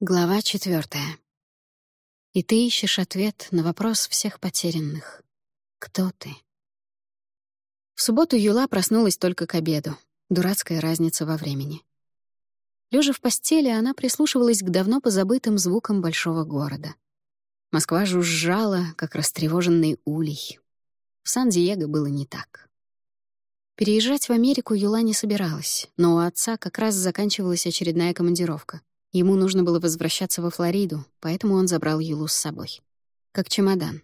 Глава четвертая. И ты ищешь ответ на вопрос всех потерянных. Кто ты? В субботу Юла проснулась только к обеду. Дурацкая разница во времени. Лежа в постели, она прислушивалась к давно позабытым звукам большого города. Москва жужжала, как растревоженный улей. В Сан-Диего было не так. Переезжать в Америку Юла не собиралась, но у отца как раз заканчивалась очередная командировка. Ему нужно было возвращаться во Флориду, поэтому он забрал Юлу с собой. Как чемодан.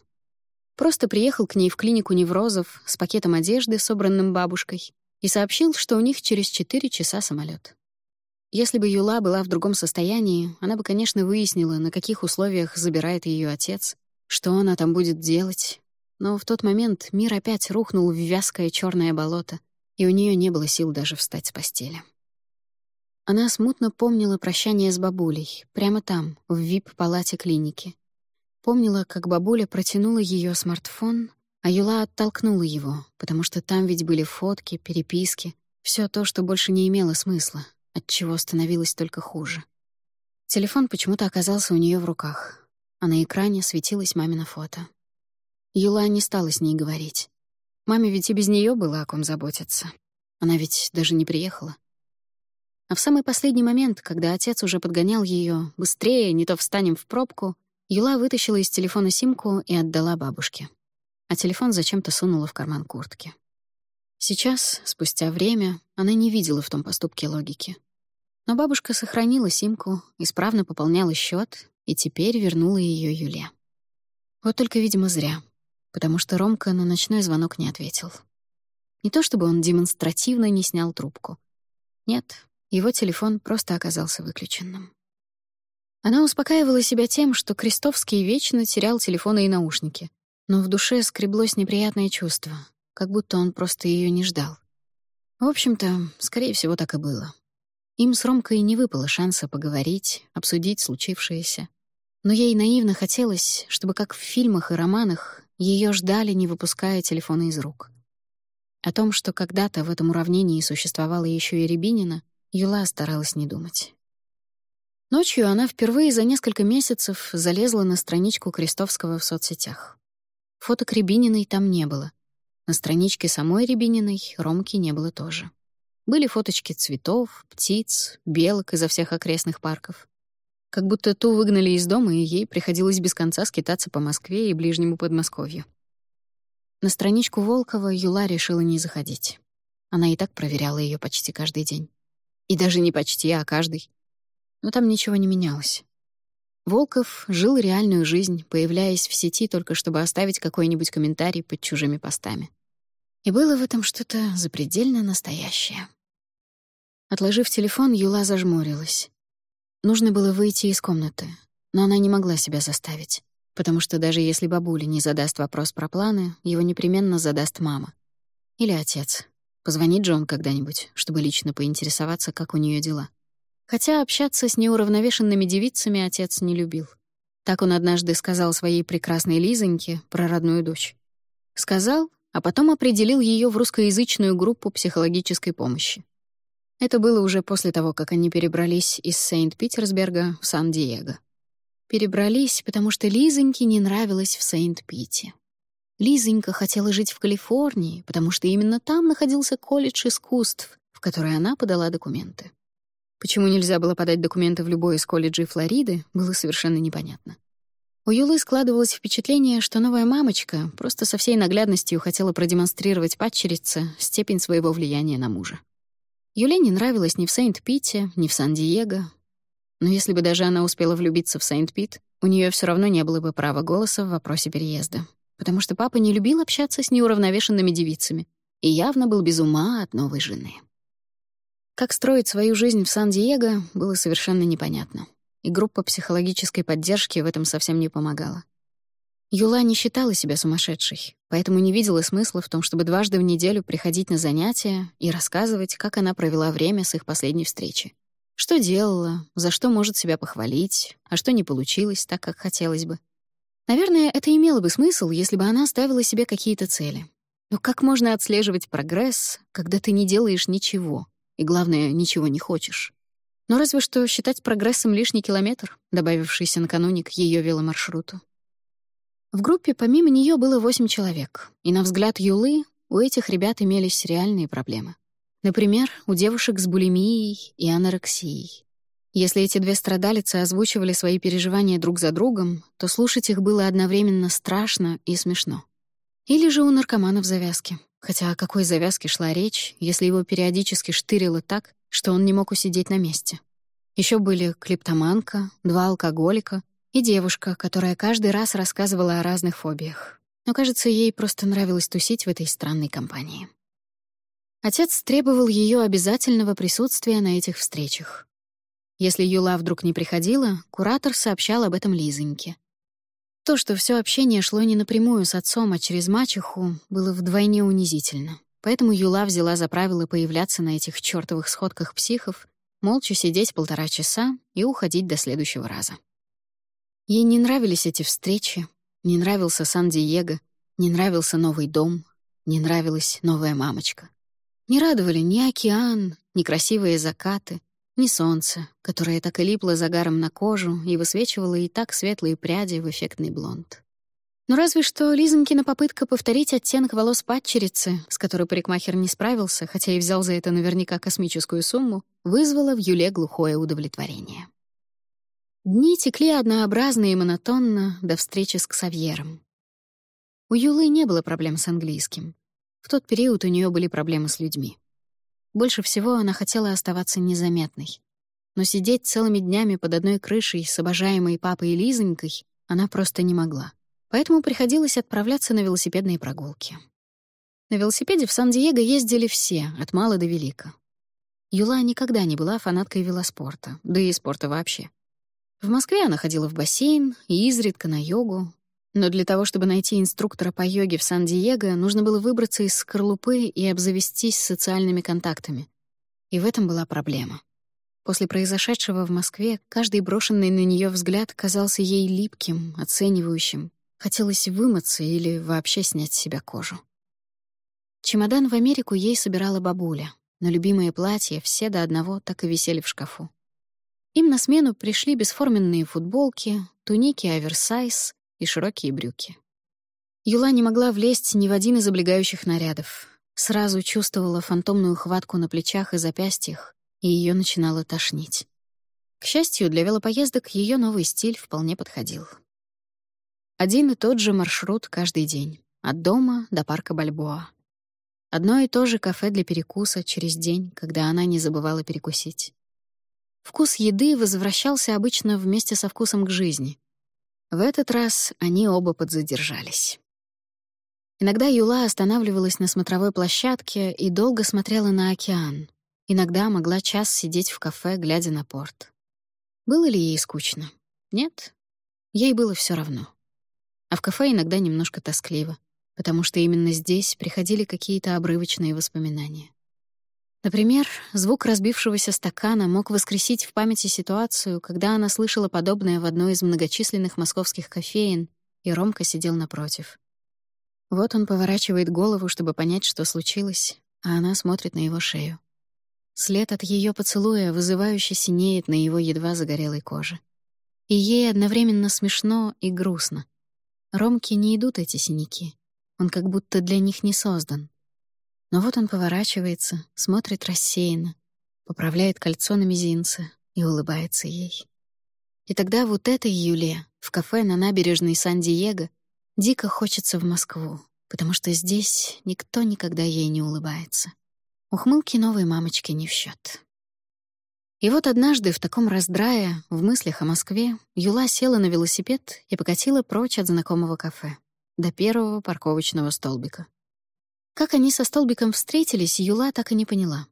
Просто приехал к ней в клинику неврозов с пакетом одежды, собранным бабушкой, и сообщил, что у них через 4 часа самолет. Если бы Юла была в другом состоянии, она бы, конечно, выяснила, на каких условиях забирает ее отец, что она там будет делать. Но в тот момент мир опять рухнул в вязкое черное болото, и у нее не было сил даже встать с постели. Она смутно помнила прощание с бабулей, прямо там, в вип-палате клиники. Помнила, как бабуля протянула ее смартфон, а Юла оттолкнула его, потому что там ведь были фотки, переписки, все то, что больше не имело смысла, от чего становилось только хуже. Телефон почему-то оказался у нее в руках, а на экране светилось мамино фото. Юла не стала с ней говорить. Маме ведь и без нее было о ком заботиться. Она ведь даже не приехала. А в самый последний момент, когда отец уже подгонял ее «быстрее, не то встанем в пробку», Юла вытащила из телефона симку и отдала бабушке. А телефон зачем-то сунула в карман куртки. Сейчас, спустя время, она не видела в том поступке логики. Но бабушка сохранила симку, исправно пополняла счет и теперь вернула ее Юле. Вот только, видимо, зря, потому что Ромка на ночной звонок не ответил. Не то чтобы он демонстративно не снял трубку. Нет, его телефон просто оказался выключенным. Она успокаивала себя тем, что Крестовский вечно терял телефоны и наушники, но в душе скреблось неприятное чувство, как будто он просто ее не ждал. В общем-то, скорее всего, так и было. Им с Ромкой не выпало шанса поговорить, обсудить случившееся. Но ей наивно хотелось, чтобы, как в фильмах и романах, ее ждали, не выпуская телефона из рук. О том, что когда-то в этом уравнении существовала еще и Рябинина, Юла старалась не думать. Ночью она впервые за несколько месяцев залезла на страничку Крестовского в соцсетях. Фоток Рябининой там не было. На страничке самой Рябининой Ромки не было тоже. Были фоточки цветов, птиц, белок изо всех окрестных парков. Как будто ту выгнали из дома, и ей приходилось без конца скитаться по Москве и ближнему Подмосковью. На страничку Волкова Юла решила не заходить. Она и так проверяла ее почти каждый день. И даже не почти, а каждый. Но там ничего не менялось. Волков жил реальную жизнь, появляясь в сети только чтобы оставить какой-нибудь комментарий под чужими постами. И было в этом что-то запредельно настоящее. Отложив телефон, Юла зажмурилась. Нужно было выйти из комнаты, но она не могла себя заставить, потому что даже если бабуля не задаст вопрос про планы, его непременно задаст мама. Или отец. Позвонит Джон когда-нибудь, чтобы лично поинтересоваться, как у нее дела. Хотя общаться с неуравновешенными девицами отец не любил. Так он однажды сказал своей прекрасной Лизоньке про родную дочь. Сказал, а потом определил ее в русскоязычную группу психологической помощи. Это было уже после того, как они перебрались из Сент-Питерсберга в Сан-Диего. Перебрались, потому что Лизоньке не нравилось в Сент-Пите. Лизонька хотела жить в Калифорнии, потому что именно там находился колледж искусств, в который она подала документы. Почему нельзя было подать документы в любой из колледжей Флориды, было совершенно непонятно. У Юлы складывалось впечатление, что новая мамочка просто со всей наглядностью хотела продемонстрировать падчерице степень своего влияния на мужа. Юле не нравилось ни в Сент-Пите, ни в Сан-Диего. Но если бы даже она успела влюбиться в Сент-Пит, у нее все равно не было бы права голоса в вопросе переезда потому что папа не любил общаться с неуравновешенными девицами и явно был без ума от новой жены. Как строить свою жизнь в Сан-Диего, было совершенно непонятно, и группа психологической поддержки в этом совсем не помогала. Юла не считала себя сумасшедшей, поэтому не видела смысла в том, чтобы дважды в неделю приходить на занятия и рассказывать, как она провела время с их последней встречи. Что делала, за что может себя похвалить, а что не получилось так, как хотелось бы. Наверное, это имело бы смысл, если бы она ставила себе какие-то цели. Но как можно отслеживать прогресс, когда ты не делаешь ничего, и, главное, ничего не хочешь? Но разве что считать прогрессом лишний километр, добавившийся накануне к ее веломаршруту. В группе помимо нее было восемь человек, и на взгляд Юлы у этих ребят имелись реальные проблемы. Например, у девушек с булимией и анорексией. Если эти две страдалицы озвучивали свои переживания друг за другом, то слушать их было одновременно страшно и смешно. Или же у наркоманов завязки. Хотя о какой завязке шла речь, если его периодически штырило так, что он не мог усидеть на месте. Еще были клептоманка, два алкоголика и девушка, которая каждый раз рассказывала о разных фобиях. Но, кажется, ей просто нравилось тусить в этой странной компании. Отец требовал ее обязательного присутствия на этих встречах. Если Юла вдруг не приходила, куратор сообщал об этом Лизоньке. То, что все общение шло не напрямую с отцом, а через мачеху, было вдвойне унизительно. Поэтому Юла взяла за правило появляться на этих чёртовых сходках психов, молча сидеть полтора часа и уходить до следующего раза. Ей не нравились эти встречи, не нравился Сан-Диего, не нравился новый дом, не нравилась новая мамочка. Не радовали ни океан, ни красивые закаты, ни солнце, которое так и липло загаром на кожу и высвечивало и так светлые пряди в эффектный блонд. Но разве что Лизонькина попытка повторить оттенок волос падчерицы, с которой парикмахер не справился, хотя и взял за это наверняка космическую сумму, вызвала в Юле глухое удовлетворение. Дни текли однообразно и монотонно до встречи с Ксавьером. У Юлы не было проблем с английским. В тот период у нее были проблемы с людьми. Больше всего она хотела оставаться незаметной. Но сидеть целыми днями под одной крышей с обожаемой папой и Лизонькой она просто не могла. Поэтому приходилось отправляться на велосипедные прогулки. На велосипеде в Сан-Диего ездили все, от мала до велика. Юла никогда не была фанаткой велоспорта, да и спорта вообще. В Москве она ходила в бассейн и изредка на йогу, но для того, чтобы найти инструктора по йоге в Сан-Диего, нужно было выбраться из скорлупы и обзавестись социальными контактами. И в этом была проблема. После произошедшего в Москве каждый брошенный на нее взгляд казался ей липким, оценивающим. Хотелось вымыться или вообще снять с себя кожу. Чемодан в Америку ей собирала бабуля, но любимые платья все до одного так и висели в шкафу. Им на смену пришли бесформенные футболки, туники оверсайз, и широкие брюки. Юла не могла влезть ни в один из облегающих нарядов. Сразу чувствовала фантомную хватку на плечах и запястьях, и ее начинало тошнить. К счастью, для велопоездок ее новый стиль вполне подходил. Один и тот же маршрут каждый день, от дома до парка Бальбоа. Одно и то же кафе для перекуса через день, когда она не забывала перекусить. Вкус еды возвращался обычно вместе со вкусом к жизни, в этот раз они оба подзадержались. Иногда Юла останавливалась на смотровой площадке и долго смотрела на океан. Иногда могла час сидеть в кафе, глядя на порт. Было ли ей скучно? Нет. Ей было все равно. А в кафе иногда немножко тоскливо, потому что именно здесь приходили какие-то обрывочные воспоминания. Например, звук разбившегося стакана мог воскресить в памяти ситуацию, когда она слышала подобное в одной из многочисленных московских кофеин, и Ромка сидел напротив. Вот он поворачивает голову, чтобы понять, что случилось, а она смотрит на его шею. След от ее поцелуя вызывающе синеет на его едва загорелой коже. И ей одновременно смешно и грустно. Ромке не идут эти синяки. Он как будто для них не создан. Но вот он поворачивается, смотрит рассеянно, поправляет кольцо на мизинце и улыбается ей. И тогда вот этой Юле в кафе на набережной Сан-Диего дико хочется в Москву, потому что здесь никто никогда ей не улыбается. Ухмылки новой мамочки не в счет. И вот однажды в таком раздрае, в мыслях о Москве, Юла села на велосипед и покатила прочь от знакомого кафе, до первого парковочного столбика. Как они со столбиком встретились, Юла так и не поняла.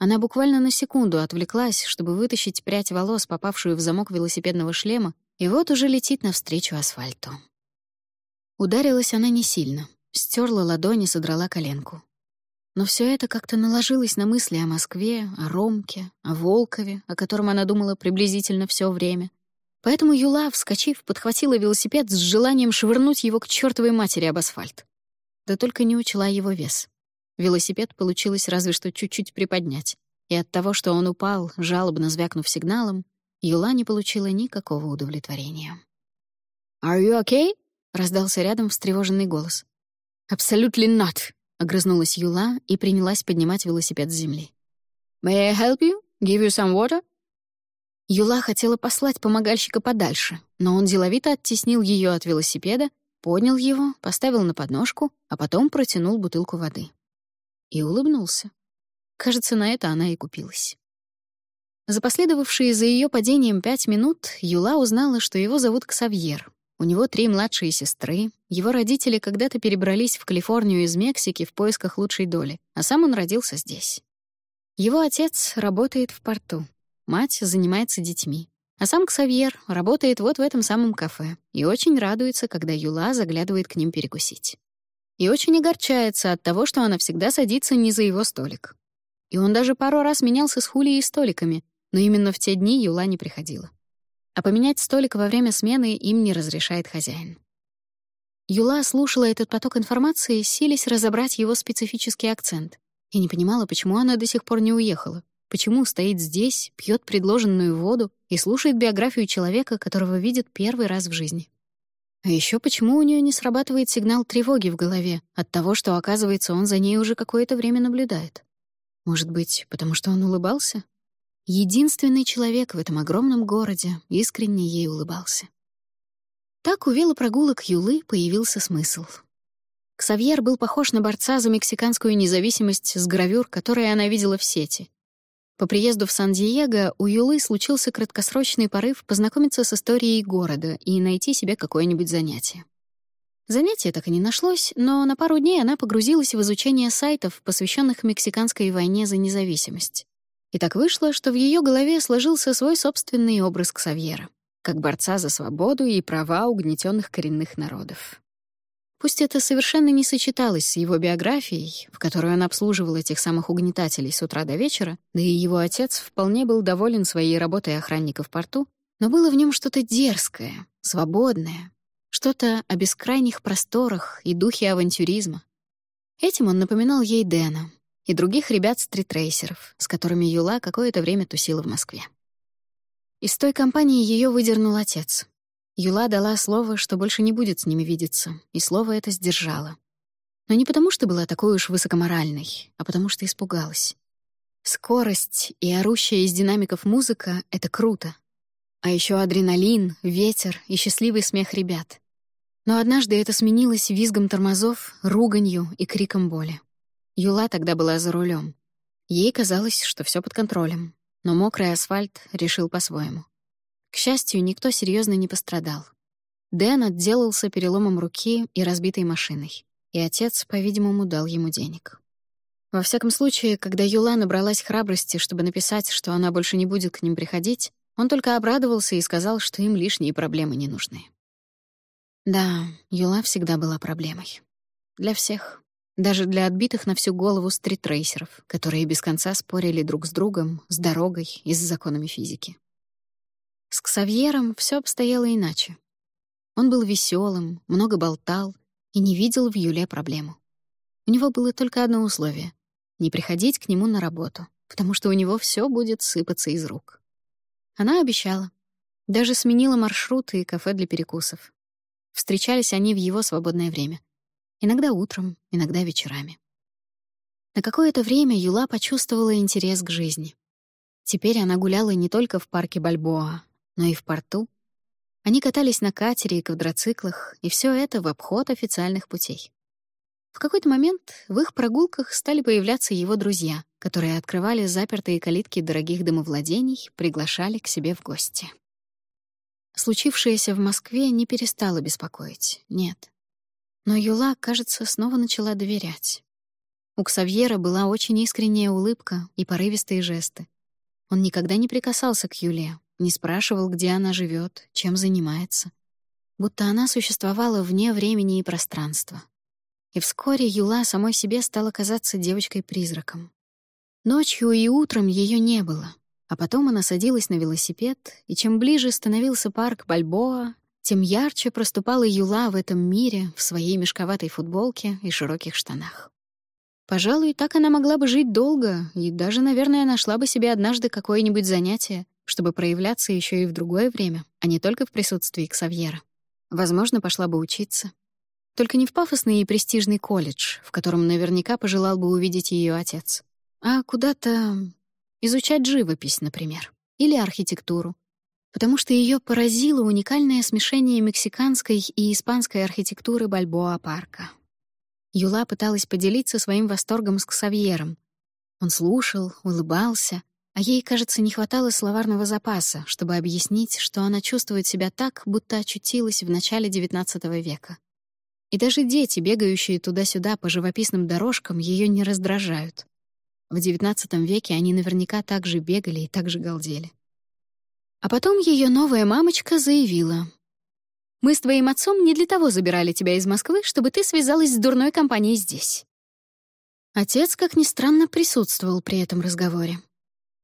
Она буквально на секунду отвлеклась, чтобы вытащить прядь волос, попавшую в замок велосипедного шлема, и вот уже летит навстречу асфальту. Ударилась она не сильно, стерла ладони, содрала коленку. Но все это как-то наложилось на мысли о Москве, о Ромке, о Волкове, о котором она думала приблизительно все время. Поэтому Юла, вскочив, подхватила велосипед с желанием швырнуть его к чертовой матери об асфальт да только не учла его вес. Велосипед получилось разве что чуть-чуть приподнять. и от того, что он упал, жалобно звякнув сигналом, Юла не получила никакого удовлетворения. «Are you okay?» — раздался рядом встревоженный голос. «Absolutely not!» — огрызнулась Юла и принялась поднимать велосипед с земли. «May I help you? Give you some water?» Юла хотела послать помогальщика подальше, но он деловито оттеснил ее от велосипеда, поднял его, поставил на подножку, а потом протянул бутылку воды. И улыбнулся. Кажется, на это она и купилась. За последовавшие за ее падением пять минут Юла узнала, что его зовут Ксавьер. У него три младшие сестры, его родители когда-то перебрались в Калифорнию из Мексики в поисках лучшей доли, а сам он родился здесь. Его отец работает в порту, мать занимается детьми, а сам Ксавьер работает вот в этом самом кафе и очень радуется, когда Юла заглядывает к ним перекусить. И очень огорчается от того, что она всегда садится не за его столик. И он даже пару раз менялся с Хулией столиками, но именно в те дни Юла не приходила. А поменять столик во время смены им не разрешает хозяин. Юла слушала этот поток информации, силясь разобрать его специфический акцент, и не понимала, почему она до сих пор не уехала, почему стоит здесь, пьет предложенную воду и слушает биографию человека, которого видит первый раз в жизни. А еще почему у нее не срабатывает сигнал тревоги в голове от того, что, оказывается, он за ней уже какое-то время наблюдает? Может быть, потому что он улыбался? Единственный человек в этом огромном городе искренне ей улыбался. Так у велопрогулок Юлы появился смысл. Ксавьер был похож на борца за мексиканскую независимость с гравюр, которые она видела в сети. По приезду в Сан-Диего у Юлы случился краткосрочный порыв познакомиться с историей города и найти себе какое-нибудь занятие. Занятия так и не нашлось, но на пару дней она погрузилась в изучение сайтов, посвященных мексиканской войне за независимость. И так вышло, что в ее голове сложился свой собственный образ Ксавьера, как борца за свободу и права угнетенных коренных народов. Пусть это совершенно не сочеталось с его биографией, в которой он обслуживал этих самых угнетателей с утра до вечера, да и его отец вполне был доволен своей работой охранника в порту, но было в нем что-то дерзкое, свободное, что-то о бескрайних просторах и духе авантюризма. Этим он напоминал ей Дэна и других ребят-стритрейсеров, с которыми Юла какое-то время тусила в Москве. Из той компании ее выдернул отец. Юла дала слово, что больше не будет с ними видеться, и слово это сдержала. Но не потому, что была такой уж высокоморальной, а потому что испугалась. Скорость и орущая из динамиков музыка — это круто, а еще адреналин, ветер и счастливый смех ребят. Но однажды это сменилось визгом тормозов, руганью и криком боли. Юла тогда была за рулем. Ей казалось, что все под контролем, но мокрый асфальт решил по-своему. К счастью, никто серьезно не пострадал. Дэн отделался переломом руки и разбитой машиной, и отец, по-видимому, дал ему денег. Во всяком случае, когда Юла набралась храбрости, чтобы написать, что она больше не будет к ним приходить, он только обрадовался и сказал, что им лишние проблемы не нужны. Да, Юла всегда была проблемой. Для всех. Даже для отбитых на всю голову стритрейсеров, которые без конца спорили друг с другом, с дорогой и с законами физики. С Ксавьером все обстояло иначе. Он был веселым, много болтал и не видел в Юле проблему. У него было только одно условие — не приходить к нему на работу, потому что у него все будет сыпаться из рук. Она обещала. Даже сменила маршруты и кафе для перекусов. Встречались они в его свободное время. Иногда утром, иногда вечерами. На какое-то время Юла почувствовала интерес к жизни. Теперь она гуляла не только в парке Бальбоа, но и в порту. Они катались на катере и квадроциклах, и все это в обход официальных путей. В какой-то момент в их прогулках стали появляться его друзья, которые открывали запертые калитки дорогих домовладений, приглашали к себе в гости. Случившееся в Москве не перестало беспокоить, нет. Но Юла, кажется, снова начала доверять. У Ксавьера была очень искренняя улыбка и порывистые жесты. Он никогда не прикасался к Юле, не спрашивал, где она живет, чем занимается. Будто она существовала вне времени и пространства, и вскоре Юла самой себе стала казаться девочкой-призраком. Ночью и утром ее не было, а потом она садилась на велосипед, и чем ближе становился парк Бальбоа, тем ярче проступала Юла в этом мире в своей мешковатой футболке и широких штанах. Пожалуй, так она могла бы жить долго и даже, наверное, нашла бы себе однажды какое-нибудь занятие, чтобы проявляться еще и в другое время, а не только в присутствии Ксавьера. Возможно, пошла бы учиться. Только не в пафосный и престижный колледж, в котором наверняка пожелал бы увидеть ее отец, а куда-то изучать живопись, например, или архитектуру, потому что ее поразило уникальное смешение мексиканской и испанской архитектуры Бальбоа-парка. Юла пыталась поделиться своим восторгом с Ксавьером. Он слушал, улыбался, а ей, кажется, не хватало словарного запаса, чтобы объяснить, что она чувствует себя так, будто очутилась в начале XIX века. И даже дети, бегающие туда-сюда по живописным дорожкам, ее не раздражают. В XIX веке они наверняка так же бегали и так же галдели. А потом ее новая мамочка заявила, мы с твоим отцом не для того забирали тебя из Москвы, чтобы ты связалась с дурной компанией здесь». Отец, как ни странно, присутствовал при этом разговоре.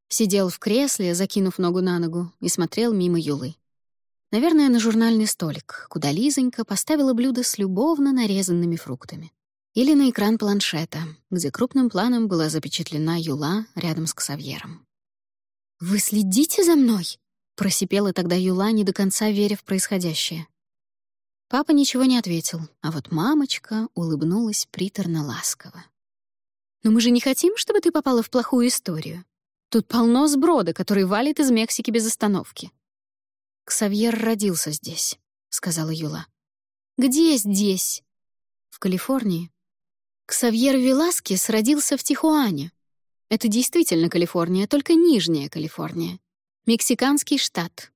Сидел в кресле, закинув ногу на ногу, и смотрел мимо Юлы. Наверное, на журнальный столик, куда Лизонька поставила блюдо с любовно нарезанными фруктами. Или на экран планшета, где крупным планом была запечатлена Юла рядом с Ксавьером. «Вы следите за мной?» — просипела тогда Юла, не до конца веря в происходящее. Папа ничего не ответил, а вот мамочка улыбнулась приторно-ласково. «Но мы же не хотим, чтобы ты попала в плохую историю. Тут полно сброда, который валит из Мексики без остановки». «Ксавьер родился здесь», — сказала Юла. «Где здесь?» «В Калифорнии». Ксавьер Веласкес родился в Тихуане. Это действительно Калифорния, только Нижняя Калифорния. Мексиканский штат.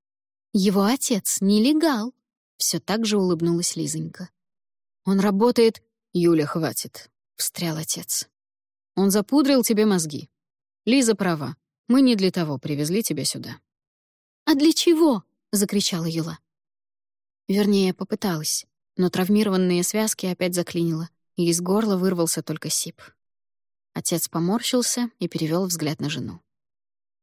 Его отец — нелегал. Все так же улыбнулась Лизонька. «Он работает...» «Юля, хватит», — встрял отец. «Он запудрил тебе мозги. Лиза права. Мы не для того привезли тебя сюда». «А для чего?» — закричала Юла. Вернее, попыталась, но травмированные связки опять заклинило, и из горла вырвался только сип. Отец поморщился и перевел взгляд на жену.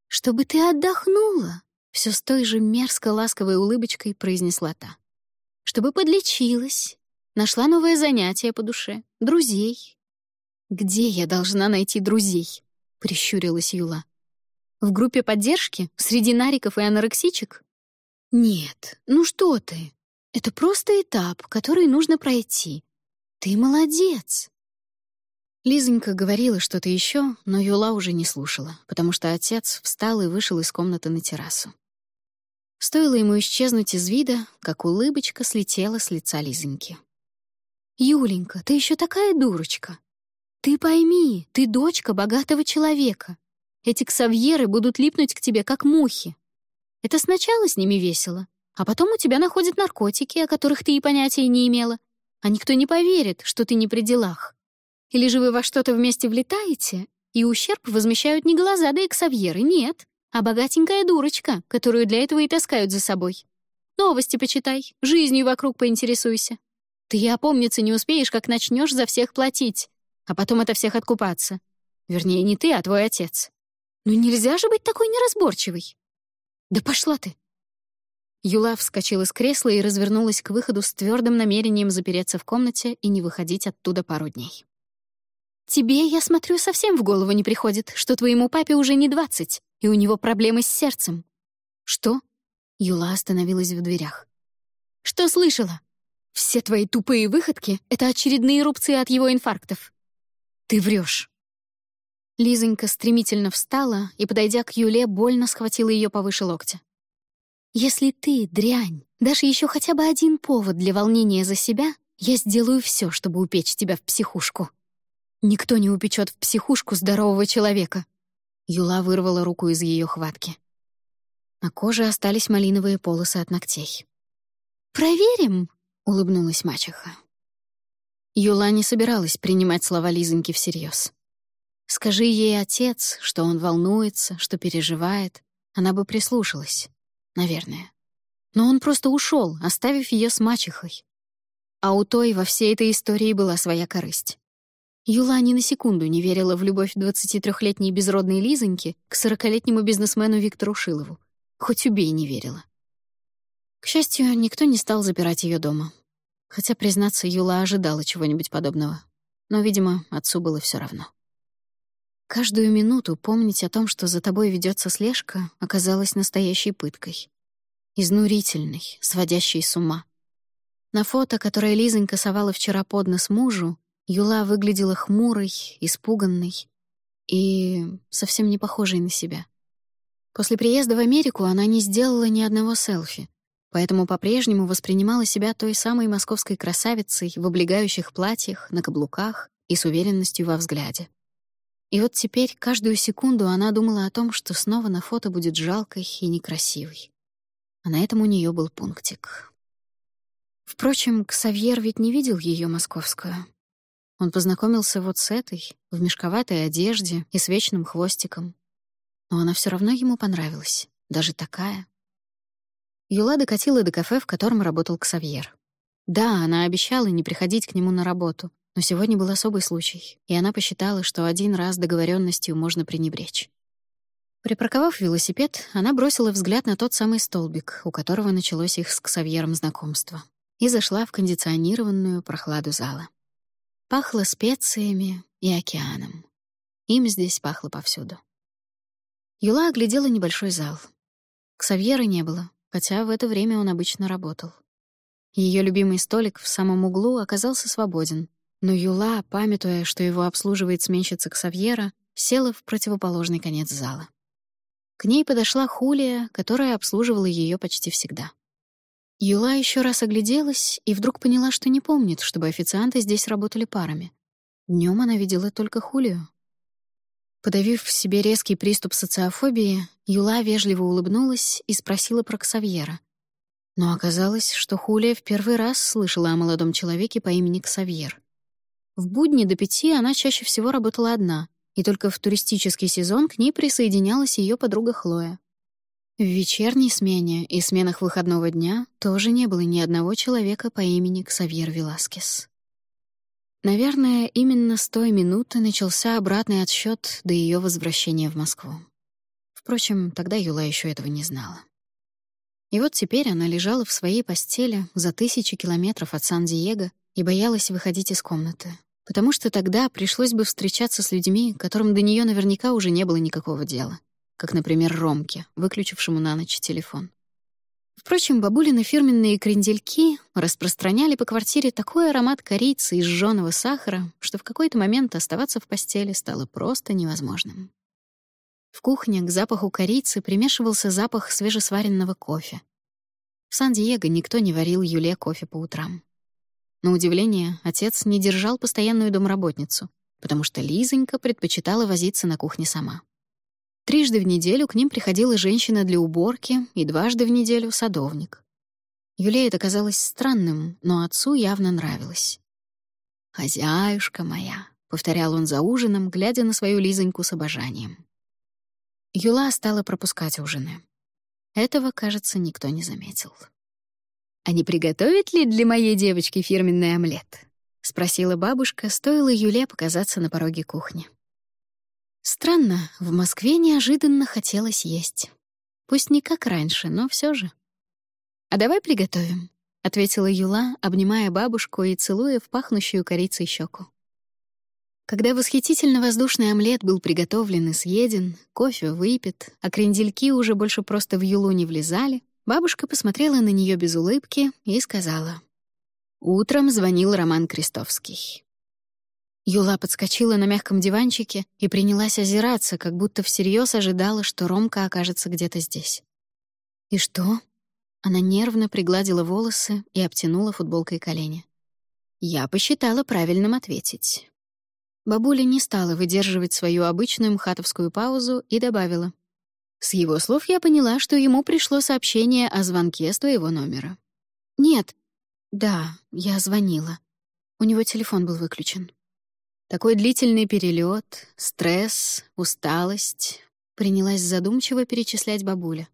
«Чтобы ты отдохнула!» — все с той же мерзко ласковой улыбочкой произнесла та чтобы подлечилась, нашла новое занятие по душе, друзей. «Где я должна найти друзей?» — прищурилась Юла. «В группе поддержки? Среди нариков и анорексичек?» «Нет, ну что ты? Это просто этап, который нужно пройти. Ты молодец!» Лизонька говорила что-то еще, но Юла уже не слушала, потому что отец встал и вышел из комнаты на террасу. Стоило ему исчезнуть из вида, как улыбочка слетела с лица Лизоньки. «Юленька, ты еще такая дурочка. Ты пойми, ты дочка богатого человека. Эти ксавьеры будут липнуть к тебе, как мухи. Это сначала с ними весело, а потом у тебя находят наркотики, о которых ты и понятия не имела, а никто не поверит, что ты не при делах. Или же вы во что-то вместе влетаете, и ущерб возмещают не глаза да и ксавьеры, нет, а богатенькая дурочка, которую для этого и таскают за собой. Новости почитай, жизнью вокруг поинтересуйся. Ты и опомниться не успеешь, как начнешь за всех платить, а потом это всех откупаться. Вернее, не ты, а твой отец. Ну нельзя же быть такой неразборчивой. Да пошла ты. Юла вскочила с кресла и развернулась к выходу с твердым намерением запереться в комнате и не выходить оттуда пару дней. «Тебе, я смотрю, совсем в голову не приходит, что твоему папе уже не двадцать, и у него проблемы с сердцем». «Что?» Юла остановилась в дверях. «Что слышала? Все твои тупые выходки — это очередные рубцы от его инфарктов. Ты врешь. Лизонька стремительно встала и, подойдя к Юле, больно схватила ее повыше локтя. «Если ты, дрянь, дашь еще хотя бы один повод для волнения за себя, я сделаю все, чтобы упечь тебя в психушку». Никто не упечет в психушку здорового человека. Юла вырвала руку из ее хватки. На коже остались малиновые полосы от ногтей. «Проверим», — улыбнулась мачеха. Юла не собиралась принимать слова Лизоньки всерьез. Скажи ей отец, что он волнуется, что переживает, она бы прислушалась, наверное. Но он просто ушел, оставив ее с мачехой. А у той во всей этой истории была своя корысть. Юла ни на секунду не верила в любовь 23-летней безродной Лизоньки к 40-летнему бизнесмену Виктору Шилову. Хоть убей не верила. К счастью, никто не стал запирать ее дома. Хотя, признаться, Юла ожидала чего-нибудь подобного. Но, видимо, отцу было все равно. Каждую минуту помнить о том, что за тобой ведется слежка, оказалось настоящей пыткой. Изнурительной, сводящей с ума. На фото, которое Лизонька совала вчера под нос мужу, Юла выглядела хмурой, испуганной и совсем не похожей на себя. После приезда в Америку она не сделала ни одного селфи, поэтому по-прежнему воспринимала себя той самой московской красавицей в облегающих платьях, на каблуках и с уверенностью во взгляде. И вот теперь каждую секунду она думала о том, что снова на фото будет жалкой и некрасивой. А на этом у нее был пунктик. Впрочем, Ксавьер ведь не видел ее московскую. Он познакомился вот с этой, в мешковатой одежде и с вечным хвостиком. Но она все равно ему понравилась, даже такая. Юла докатила до кафе, в котором работал Ксавьер. Да, она обещала не приходить к нему на работу, но сегодня был особый случай, и она посчитала, что один раз договоренностью можно пренебречь. Припарковав велосипед, она бросила взгляд на тот самый столбик, у которого началось их с Ксавьером знакомство, и зашла в кондиционированную прохладу зала. Пахло специями и океаном. Им здесь пахло повсюду. Юла оглядела небольшой зал. Ксавьера не было, хотя в это время он обычно работал. Ее любимый столик в самом углу оказался свободен, но Юла, памятуя, что его обслуживает сменщица Ксавьера, села в противоположный конец зала. К ней подошла Хулия, которая обслуживала ее почти всегда. Юла еще раз огляделась и вдруг поняла, что не помнит, чтобы официанты здесь работали парами. Днем она видела только Хулию. Подавив в себе резкий приступ социофобии, Юла вежливо улыбнулась и спросила про Ксавьера. Но оказалось, что Хулия в первый раз слышала о молодом человеке по имени Ксавьер. В будни до пяти она чаще всего работала одна, и только в туристический сезон к ней присоединялась ее подруга Хлоя. В вечерней смене и сменах выходного дня тоже не было ни одного человека по имени Ксавьер Веласкес. Наверное, именно с той минуты начался обратный отсчет до ее возвращения в Москву. Впрочем, тогда Юла еще этого не знала. И вот теперь она лежала в своей постели за тысячи километров от Сан-Диего и боялась выходить из комнаты, потому что тогда пришлось бы встречаться с людьми, которым до нее наверняка уже не было никакого дела как, например, Ромке, выключившему на ночь телефон. Впрочем, бабулины фирменные крендельки распространяли по квартире такой аромат корицы и жжёного сахара, что в какой-то момент оставаться в постели стало просто невозможным. В кухне к запаху корицы примешивался запах свежесваренного кофе. В Сан-Диего никто не варил Юле кофе по утрам. На удивление, отец не держал постоянную домработницу, потому что Лизонька предпочитала возиться на кухне сама. Трижды в неделю к ним приходила женщина для уборки и дважды в неделю — садовник. Юле это казалось странным, но отцу явно нравилось. «Хозяюшка моя», — повторял он за ужином, глядя на свою Лизоньку с обожанием. Юла стала пропускать ужины. Этого, кажется, никто не заметил. «А не приготовит ли для моей девочки фирменный омлет?» — спросила бабушка, стоило Юле показаться на пороге кухни. Странно, в Москве неожиданно хотелось есть. Пусть не как раньше, но все же. «А давай приготовим», — ответила Юла, обнимая бабушку и целуя в пахнущую корицей щеку. Когда восхитительно воздушный омлет был приготовлен и съеден, кофе выпит, а крендельки уже больше просто в Юлу не влезали, бабушка посмотрела на нее без улыбки и сказала. Утром звонил Роман Крестовский. Юла подскочила на мягком диванчике и принялась озираться, как будто всерьез ожидала, что Ромка окажется где-то здесь. «И что?» Она нервно пригладила волосы и обтянула футболкой колени. Я посчитала правильным ответить. Бабуля не стала выдерживать свою обычную мхатовскую паузу и добавила. С его слов я поняла, что ему пришло сообщение о звонке с твоего номера. «Нет. Да, я звонила. У него телефон был выключен». Такой длительный перелет, стресс, усталость. Принялась задумчиво перечислять бабуля.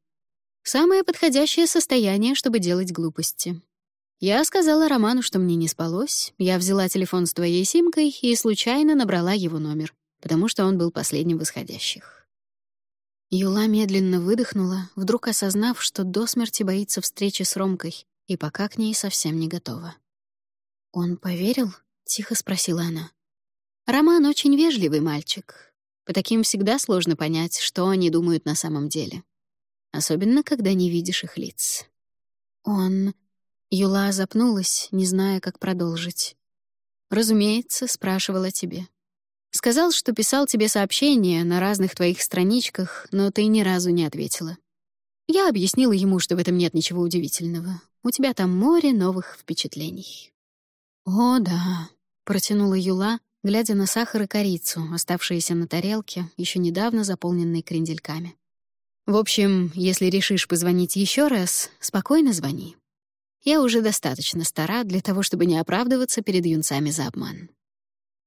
Самое подходящее состояние, чтобы делать глупости. Я сказала Роману, что мне не спалось. Я взяла телефон с твоей симкой и случайно набрала его номер, потому что он был последним восходящих. Юла медленно выдохнула, вдруг осознав, что до смерти боится встречи с Ромкой и пока к ней совсем не готова. «Он поверил?» — тихо спросила она. Роман очень вежливый мальчик. По таким всегда сложно понять, что они думают на самом деле. Особенно, когда не видишь их лиц. Он... Юла запнулась, не зная, как продолжить. «Разумеется, спрашивала тебе. Сказал, что писал тебе сообщения на разных твоих страничках, но ты ни разу не ответила. Я объяснила ему, что в этом нет ничего удивительного. У тебя там море новых впечатлений». «О, да», — протянула Юла, глядя на сахар и корицу, оставшиеся на тарелке, еще недавно заполненной крендельками. «В общем, если решишь позвонить еще раз, спокойно звони. Я уже достаточно стара для того, чтобы не оправдываться перед юнцами за обман.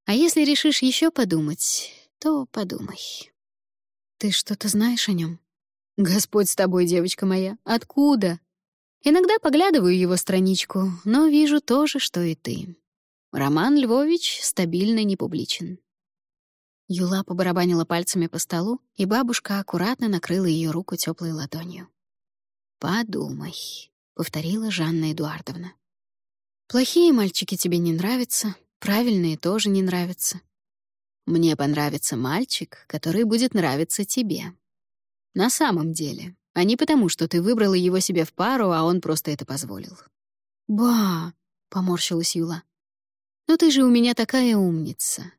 А если решишь еще подумать, то подумай. Ты что-то знаешь о нем? Господь с тобой, девочка моя. Откуда? Иногда поглядываю его страничку, но вижу то же, что и ты. Роман Львович стабильно не публичен. Юла побарабанила пальцами по столу, и бабушка аккуратно накрыла ее руку теплой ладонью. «Подумай», — повторила Жанна Эдуардовна. «Плохие мальчики тебе не нравятся, правильные тоже не нравятся. Мне понравится мальчик, который будет нравиться тебе. На самом деле, а не потому, что ты выбрала его себе в пару, а он просто это позволил». «Ба!» — поморщилась Юла. «Но ты же у меня такая умница.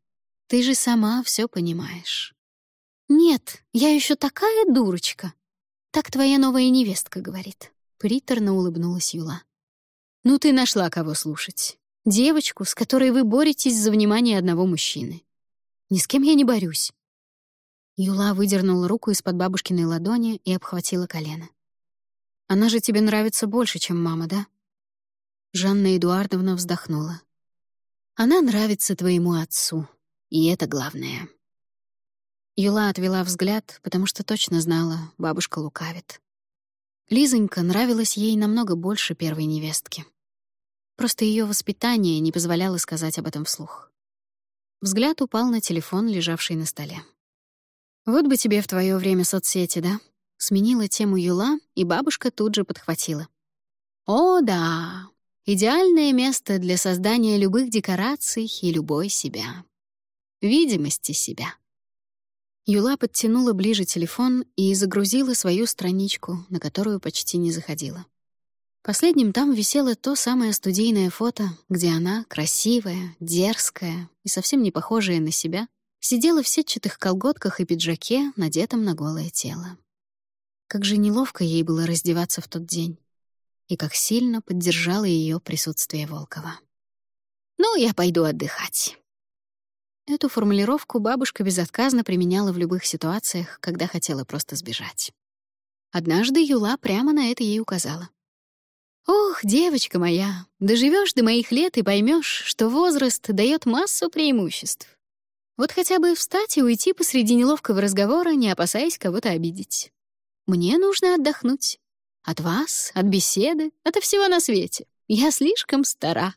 Ты же сама все понимаешь». «Нет, я еще такая дурочка», — так твоя новая невестка говорит. Приторно улыбнулась Юла. «Ну ты нашла кого слушать. Девочку, с которой вы боретесь за внимание одного мужчины. Ни с кем я не борюсь». Юла выдернула руку из-под бабушкиной ладони и обхватила колено. «Она же тебе нравится больше, чем мама, да?» Жанна Эдуардовна вздохнула. «Она нравится твоему отцу, и это главное». Юла отвела взгляд, потому что точно знала, бабушка лукавит. Лизонька нравилась ей намного больше первой невестки. Просто ее воспитание не позволяло сказать об этом вслух. Взгляд упал на телефон, лежавший на столе. «Вот бы тебе в твое время соцсети, да?» Сменила тему Юла, и бабушка тут же подхватила. «О, да! Идеальное место для создания любых декораций и любой себя. Видимости себя. Юла подтянула ближе телефон и загрузила свою страничку, на которую почти не заходила. Последним там висело то самое студийное фото, где она, красивая, дерзкая и совсем не похожая на себя, сидела в сетчатых колготках и пиджаке, надетом на голое тело. Как же неловко ей было раздеваться в тот день. И как сильно поддержало ее присутствие Волкова. «Ну, я пойду отдыхать», Эту формулировку бабушка безотказно применяла в любых ситуациях, когда хотела просто сбежать. Однажды Юла прямо на это ей указала. «Ох, девочка моя, доживешь до моих лет и поймешь, что возраст дает массу преимуществ. Вот хотя бы встать и уйти посреди неловкого разговора, не опасаясь кого-то обидеть. Мне нужно отдохнуть. От вас, от беседы, от всего на свете. Я слишком стара».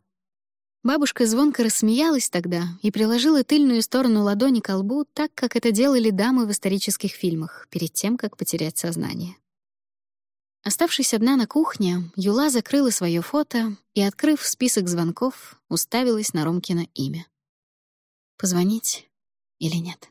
Бабушка звонко рассмеялась тогда и приложила тыльную сторону ладони к лбу так, как это делали дамы в исторических фильмах, перед тем, как потерять сознание. Оставшись одна на кухне, Юла закрыла свое фото и, открыв список звонков, уставилась на Ромкино имя. Позвонить или нет?